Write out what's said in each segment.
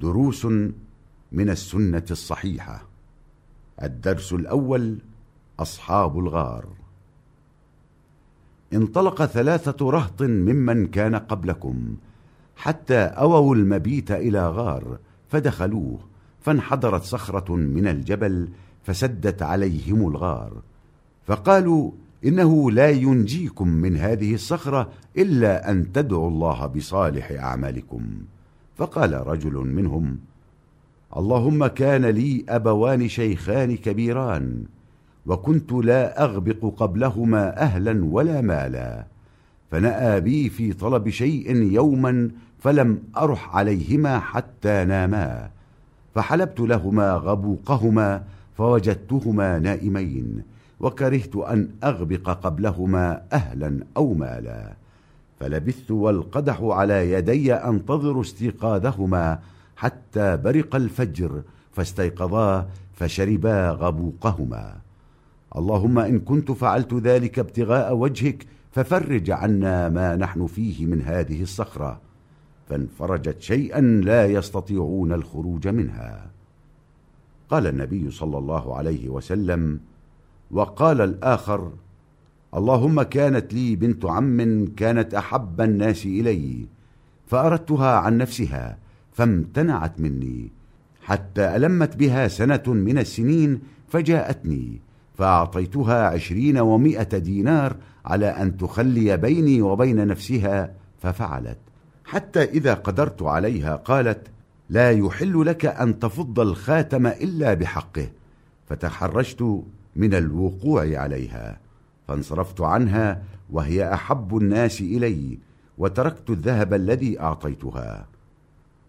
دروس من السنة الصحيحة. الدرس الأول أصحاب الغار. انطلق ثلاثة رهط ممن كان قبلكم حتى أووا المبيت إلى غار فدخلوه فانحدرت صخرة من الجبل فسدت عليهم الغار. فقالوا إنه لا ينجيكم من هذه الصخرة إلا أن تدعوا الله بصالح أعمالكم. فقال رجل منهم اللهم كان لي أبوان شيخان كبيران وكنت لا أغبق قبلهما أهلا ولا مالا فنأى بي في طلب شيء يوما فلم أرح عليهما حتى ناما فحلبت لهما غبوقهما فوجدتهما نائمين وكرهت أن أغبق قبلهما أهلا أو مالا. فلبثت والقدح على يدي أنتظر استيقاظهما حتى برق الفجر فاستيقظا فشربا غبوقهما. اللهم إن كنت فعلت ذلك ابتغاء وجهك ففرج عنا ما نحن فيه من هذه الصخرة. فانفرجت شيئا لا يستطيعون الخروج منها. قال النبي صلى الله عليه وسلم وقال الآخر اللهم كانت لي بنت عم كانت أحب الناس إلي فأردتها عن نفسها فامتنعت مني. حتى ألمت بها سنة من السنين فجاءتني فأعطيتها عشرين ومائة دينار على أن تخلي بيني وبين نفسها ففعلت. حتى إذا قدرت عليها قالت لا يحل لك أن تفض الخاتم إلا بحقه فتحرجت من الوقوع عليها. فانصرفت عنها وهي أحب الناس إلي وتركت الذهب الذي أعطيتها.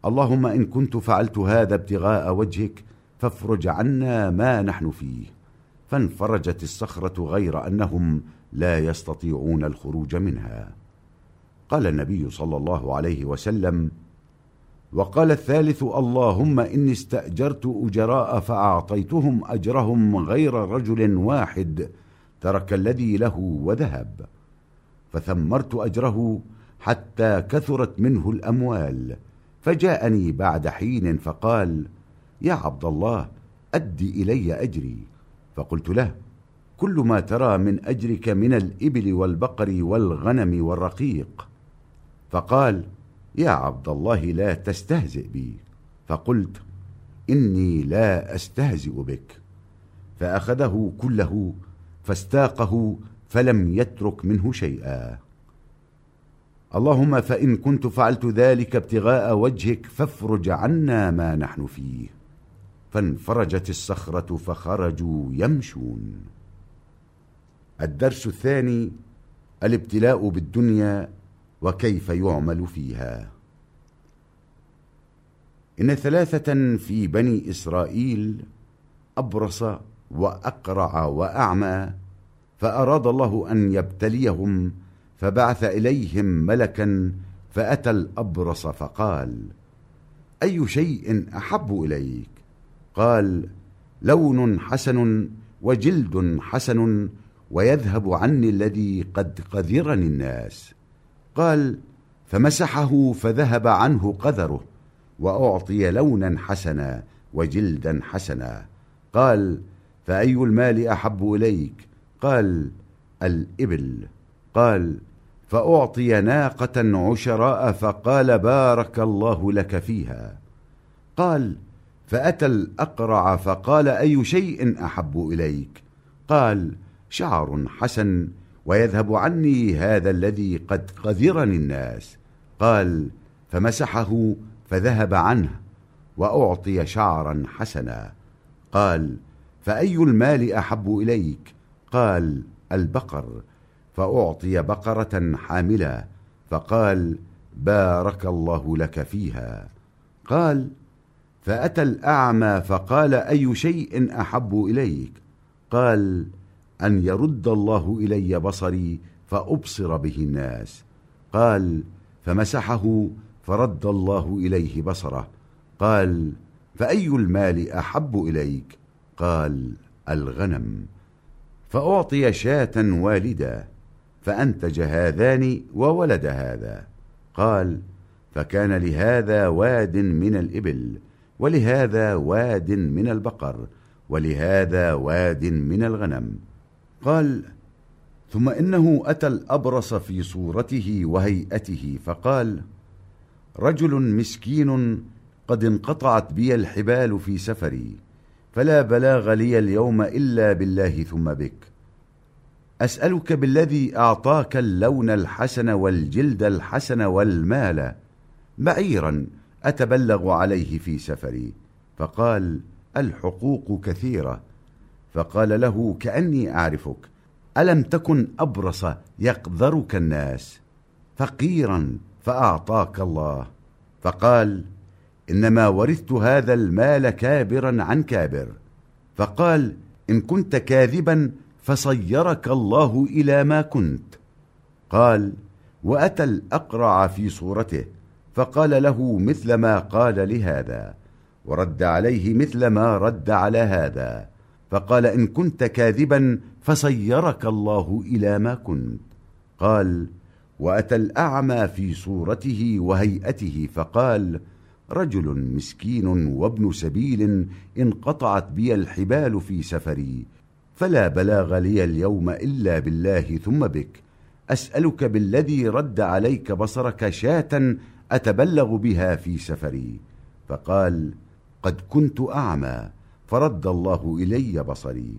اللهم إن كنت فعلت هذا ابتغاء وجهك فافرج عنا ما نحن فيه. فانفرجت الصخرة غير أنهم لا يستطيعون الخروج منها. قال النبي صلى الله عليه وسلم وقال الثالث اللهم إني استأجرت أجراء فأعطيتهم أجرهم غير رجل واحد ترك الذي له وذهب فثمرت أجره حتى كثرت منه الأموال. فجاءني بعد حين فقال يا عبد الله أد إلي أجري. فقلت له كل ما ترى من أجرك من الإبل والبقر والغنم والرقيق. فقال يا عبد الله لا تستهزئ بي. فقلت إني لا أستهزئ بك. فأخذه كله فاستاقه فلم يترك منه شيئا. اللهم فإن كنت فعلت ذلك ابتغاء وجهك فافرج عنا ما نحن فيه. فانفرجت الصخرة فخرجوا يمشون. الدرس الثاني الابتلاء بالدنيا وكيف يعمل فيها. إن ثلاثة في بني إسرائيل أبرص وأقرع وأعمى فأراد الله أن يبتليهم فبعث إليهم ملكا فأتى الأبرص فقال أي شيء أحب إليك؟ قال لون حسن وجلد حسن ويذهب عني الذي قد قذرني الناس. قال فمسحه فذهب عنه قذره وأعطي لونا حسنا وجلدا حسنا. قال فأي المال أحب إليك؟ قال الإبل. قال فأعطي ناقة عشراء فقال بارك الله لك فيها. قال فأتى الأقرع فقال أي شيء أحب إليك؟ قال شعر حسن ويذهب عني هذا الذي قد قذرني الناس. قال فمسحه فذهب عنه وأعطي شعرا حسنا. قال فأي المال أحب إليك؟ قال البقر. فأعطي بقرة حاملة فقال بارك الله لك فيها. قال فأتى الأعمى فقال أي شيء أحب إليك؟ قال أن يرد الله إلي بصري فأبصر به الناس. قال فمسحه فرد الله إليه بصره. قال فأي المال أحب إليك؟ قال الغنم فأعطي شاة والدة فأنتج هذان وولد هذا. قال فكان لهذا واد من الإبل ولهذا واد من البقر ولهذا واد من الغنم. قال ثم إنه أتى الأبرص في صورته وهيئته فقال رجل مسكين قد انقطعت بي الحبال في سفري. فلا بلاغ لي اليوم إلا بالله ثم بك. أسألك بالذي أعطاك اللون الحسن والجلد الحسن والمال بعيرا أتبلغ عليه في سفري. فقال الحقوق كثيرة. فقال له كأني أعرفك ألم تكن أبرص يقذرك الناس؟ فقيرا فأعطاك الله. فقال إنما ورثت هذا المال كابرا عن كابر. فقال إن كنت كاذبا فصيرك الله إلى ما كنت. قال وأتى الأقرع في صورته فقال له مثل ما قال لهذا ورد عليه مثل ما رد على هذا. فقال إن كنت كاذبا فصيرك الله إلى ما كنت. قال وأتى الأعمى في صورته وهيئته فقال رجل مسكين وابن سبيل انقطعت بي الحبال في سفري فلا بلاغ لي اليوم إلا بالله ثم بك. أسألك بالذي رد عليك بصرك شاة أتبلغ بها في سفري. فقال قد كنت أعمى فرد الله إلي بصري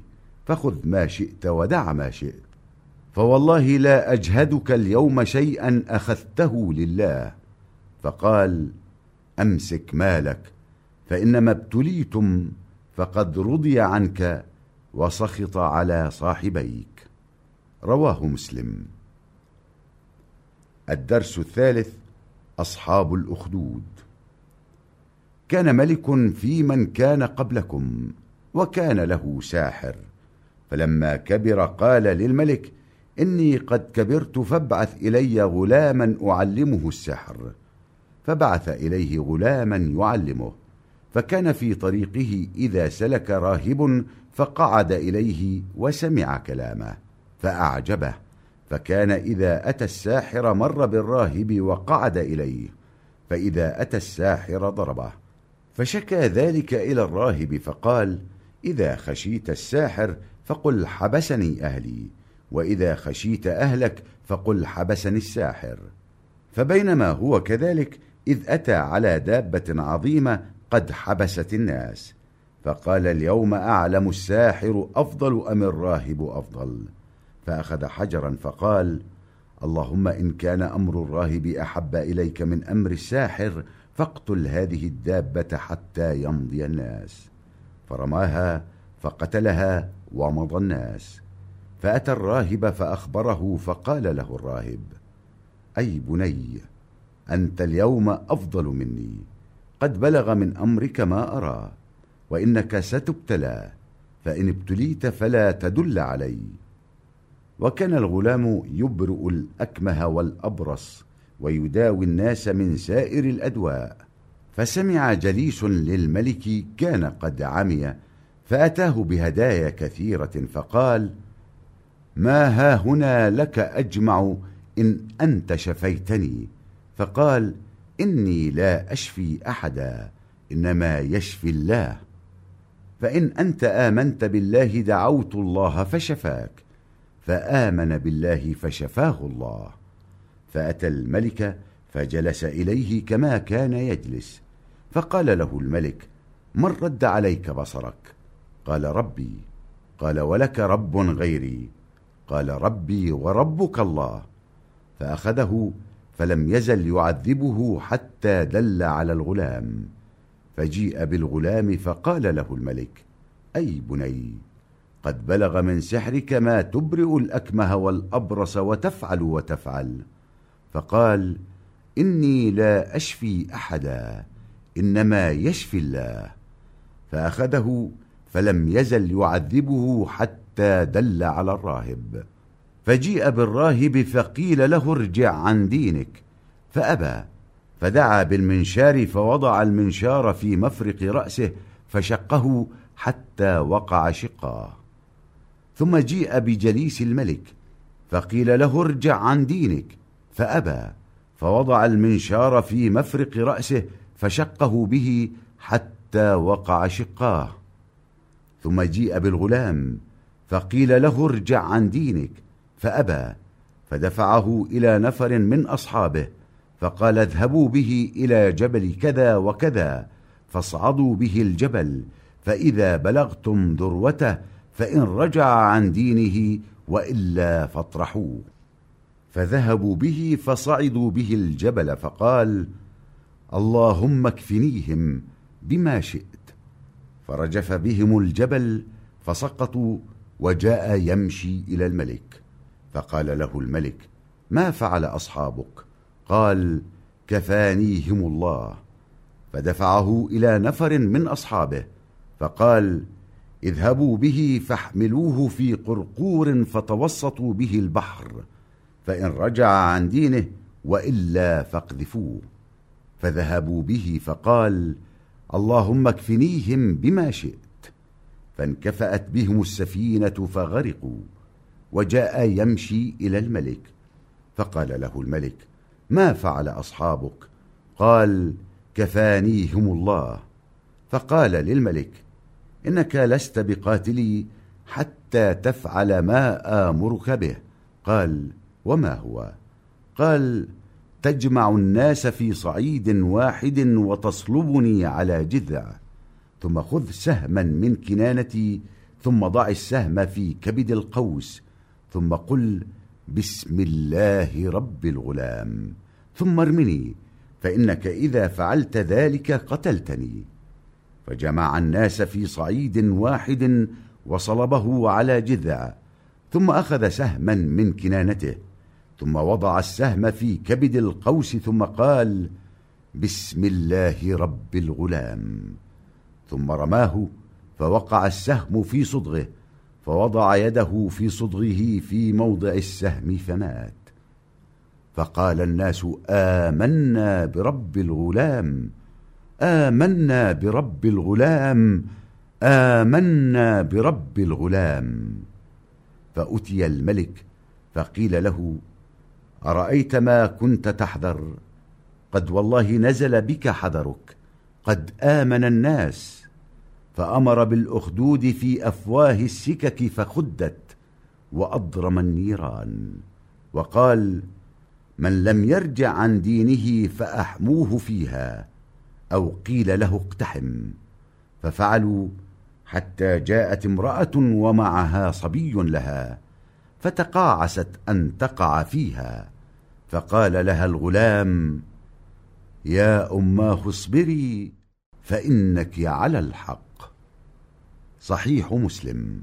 فخذ ما شئت ودع ما شئت. فوالله لا أجهدك اليوم شيئا أخذته لله. فقال أمسك مالك فإنما ابتليتم فقد رضي عنك وسخط على صاحبيك. رواه مسلم. الدرس الثالث أصحاب الأخدود. كان ملك في من كان قبلكم وكان له ساحر فلما كبر قال للملك إني قد كبرت فابعث إلي غلاما أعلمه السحر. فبعث إليه غلاما يعلمه فكان في طريقه إذا سلك راهب فقعد إليه وسمع كلامه فأعجبه فكان إذا أتى الساحر مر بالراهب وقعد إليه فإذا أتى الساحر ضربه فشكى ذلك إلى الراهب فقال إذا خشيت الساحر فقل حبسني أهلي وإذا خشيت أهلك فقل حبسني الساحر. فبينما هو كذلك إذ أتى على دابة عظيمة قد حبست الناس فقال اليوم أعلم الساحر أفضل أم الراهب أفضل؟ فأخذ حجرا فقال اللهم إن كان أمر الراهب أحب إليك من أمر الساحر فاقتل هذه الدابة حتى يمضي الناس. فرماها فقتلها ومضى الناس. فأتى الراهب فأخبره فقال له الراهب أي بني أنت اليوم أفضل مني. قد بلغ من أمرك ما أرى وإنك ستبتلى فإن ابتليت فلا تدل علي. وكان الغلام يبرئ الأكمه والأبرص ويداوي الناس من سائر الأدواء. فسمع جليس للملك كان قد عمي فأتاه بهدايا كثيرة فقال ما ها هنا لك أجمع إن أنت شفيتني. فقال إني لا أشفي أحدا إنما يشفي الله. فإن أنت آمنت بالله دعوت الله فشفاك فآمن بالله فشفاه الله. فأتى الملك فجلس إليه كما كان يجلس فقال له الملك من رد عليك بصرك؟ قال ربي. قال ولك رب غيري. قال ربي وربك الله. فأخذه فلم يزل يعذبه حتى دل على الغلام. فجيء بالغلام فقال له الملك أي بني قد بلغ من سحرك ما تبرئ الأكمه والأبرص وتفعل وتفعل. فقال إني لا أشفي أحدا إنما يشفي الله. فأخذه فلم يزل يعذبه حتى دل على الراهب. فجيء بالراهب فقيل له ارجع عن دينك. فأبى فدعا بالمنشار فوضع المنشار في مفرق رأسه فشقه حتى وقع شقاه ثم جيء بجليس الملك فقيل له ارجع عن دينك. فأبى فوضع المنشار في مفرق رأسه فشقه به حتى وقع شقاه ثم جيء بالغلام فقيل له ارجع عن دينك. فأبى فدفعه إلى نفر من أصحابه فقال اذهبوا به إلى جبل كذا وكذا فاصعدوا به الجبل فإذا بلغتم ذروته فإن رجع عن دينه وإلا فاطرحوه. فذهبوا به فصعدوا به الجبل فقال اللهم اكفنيهم بما شئت. فرجف بهم الجبل فسقطوا وجاء يمشي إلى الملك. فقال له الملك ما فعل أصحابك؟ قال كفانيهم الله. فدفعه إلى نفر من أصحابه فقال اذهبوا به فاحملوه في قرقور فتوسطوا به البحر فإن رجع عن دينه وإلا فاقذفوه. فذهبوا به فقال اللهم اكفنيهم بما شئت. فانكفأت بهم السفينة فغرقوا. وجاء يمشي إلى الملك فقال له الملك ما فعل أصحابك؟ قال كفانيهم الله فقال للملك إنك لست بقاتلي حتى تفعل ما آمرك به قال وما هو؟ قال تجمع الناس في صعيد واحد وتصلبني على جذع ثم خذ سهما من كنانتي ثم ضع السهم في كبد القوس ثم قل بسم الله رب الغلام. ثم ارمني فإنك إذا فعلت ذلك قتلتني. فجمع الناس في صعيد واحد وصلبه على جذع ثم أخذ سهما من كنانته ثم وضع السهم في كبد القوس ثم قال بسم الله رب الغلام. ثم رماه فوقع السهم في صدغه فوضع يده في صدغه في موضع السهم فمات. فقال الناس آمنا برب الغلام آمنا برب الغلام آمنا برب الغلام. فأتي الملك فقيل له أرأيت ما كنت تحذر؟ قد والله نزل بك حذرك قد آمن الناس. فأمر بالأخدود في أفواه السكك فخدت وأضرم النيران. وقال من لم يرجع عن دينه فأحموه فيها أو قيل له اقتحم ففعلوا حتى جاءت امرأة ومعها صبي لها فتقاعست أن تقع فيها. فقال لها الغلام يا أماه اصبري فإنك على الحق صحيح مسلم.